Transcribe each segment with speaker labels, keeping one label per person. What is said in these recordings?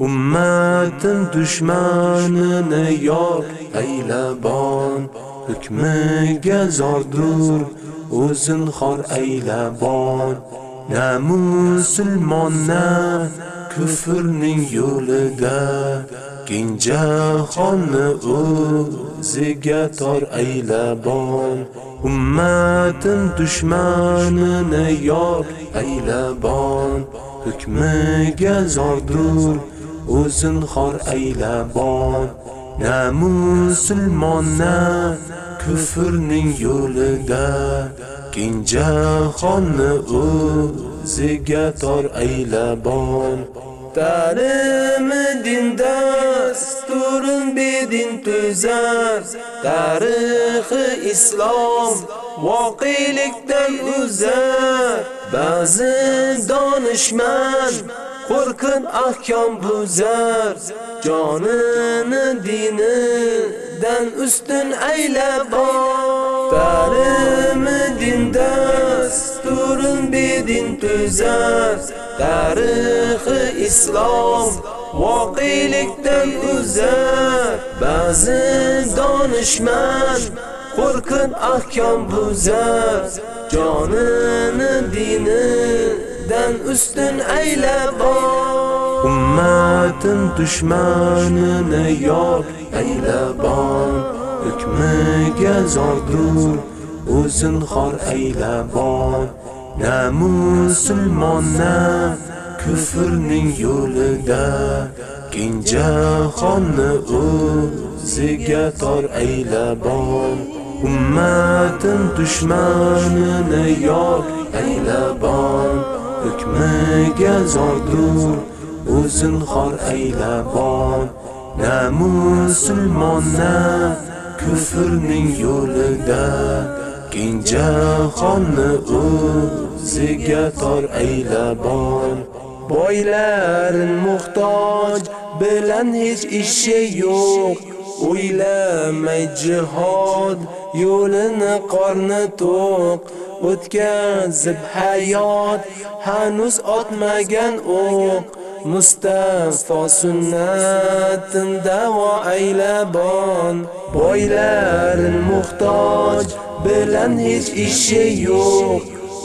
Speaker 1: Ummatim dushmanini yor aylabon hukmiga zordur o'zin xor aylabon. Na musulmonna kufrning yo'lida keng jahonni o'ziga tor aylabon. Ummatim dushmanini yor aylabon hukmiga zordur o'zin xor aylabon na musulmon na kufrning yo'lida. Kinja xonni o'ziga tor aylabon Ta'limi din dasturin bedin tuzar. Tarixi islom voqelikdan uzar. Ba'zi donishmand qo'rqib ahkom buzar jonini dinidan ustun aylab ta'limi din dasturin bedin tuzar tarixi islom voqelikdan uzar. Ba'zi donishmand qo'rqib ahkom buzar jonini dinidan ustun aylab ummatim dushmanini yor aylabon hukmiga zordur o'zin xor aylabon na musulmon na kufrning yo'lida. Kinja xonni o'ziga tor aylabon ummatim dushmanini yor aylabon hukmiga zordur o'zin xor aylabon na musulmon na kufrning yo'lida keng jahonni o'ziga tor aylabon boylarin muhtoj bilan hech ishi yo'q o'ylamay jihod yo'lini qorni to'q o'tkazib hayot hanuz otmagan o'q. Mustafa sunnatin davo aylabon. Boylarin muhtoj bilan hech ishi yo'q.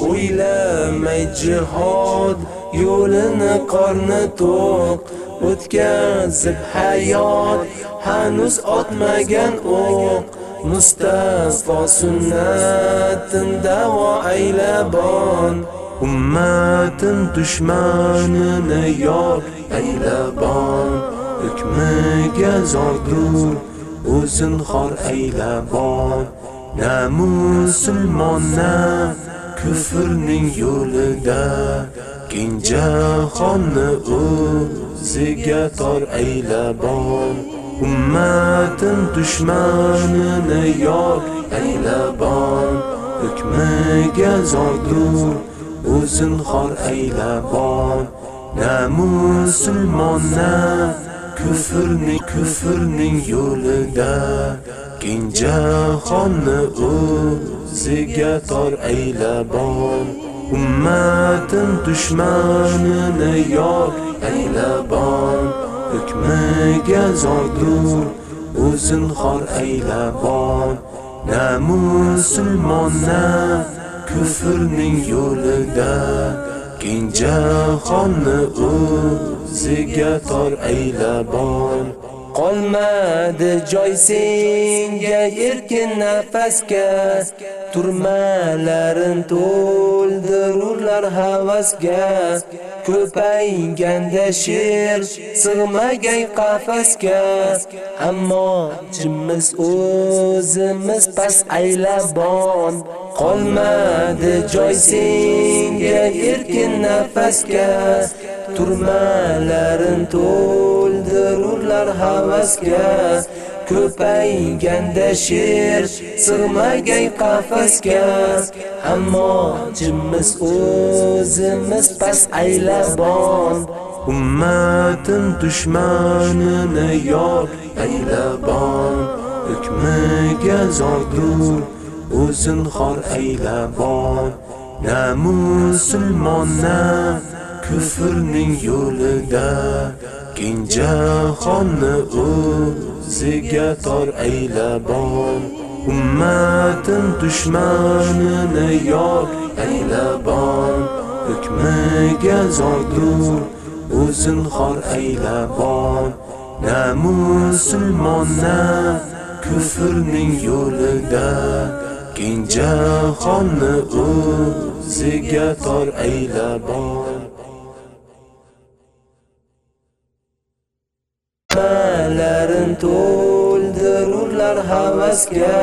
Speaker 1: O'ylamay jihod yo'lini qorni to'q. O'tkazib hayot hanuz otmagan o'q. Mustafa sunnatin davo aylabon. Ummatim dushmanini yor aylabon. Hukmiga zordur o'zin xor aylabon. Na musulmon na kufrning yo'lida. Keng xonni o'ziga tor aylabon. Ummatim dushmanini yor aylabon hukmiga zordur o'zin xor aylabon. Na musulmon na kufrning kufrning yo'lida. Keng jahonni o'ziga tor aylabon. Ummatim dushmanini yor aylabon. Hukmiga zordur o'zin xor aylabon na musulmon na kufrning yo'lida. Keng jahonni o'ziga tor aylabon qolmadi joy senga erkin nafasga. Turmalarin to'ldirurlar havasga. Ko'payganda sher sig'magay qafasga. Ammo jimiz o'zimiz pas aylabon qolmadi joy senga erkin nafasga. Turmalarin to'ldirurlar havasga. Ko'payganda sher sig'magay qafasga. Ammo jimmiz o'zimiz pas aylabon. Ummatim dushmanini yor aylabon. Hukmiga zordur o'zin xor aylabon. Na musulmon na kufrning yo'lida keng jahonni o'ziga tor aylabon ummatin dushmanini yor aylabon hukmiga zordur o'zin xor aylabon na musulmon na kufrning yo'lida keng jahonni o'ziga tor aylabon to'ldirurlar havasga.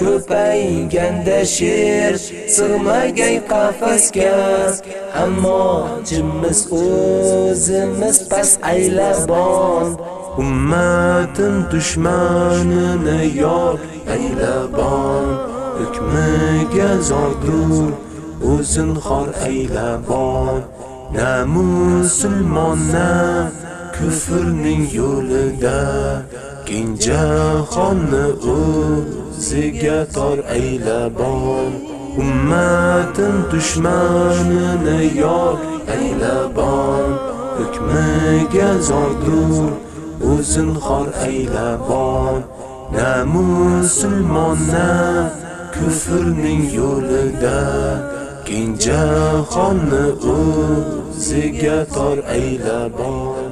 Speaker 1: Ko'payganda sher sig'magan qafasga. Ammo jimmiz o'zimiz pas aylabon. Ummatim dushmanini yor aylabon. Hukmiga zordur o'zin xor aylabon. Na musulmon na kufrning yo'lida keng jahonni o'ziga tor aylabon. Ummatin dushmanini yor aylabon. Hukmiga zordur o'zin xor aylabon. Na musulmon na kufrning yo'lida keng jahonni o'ziga tor aylabon.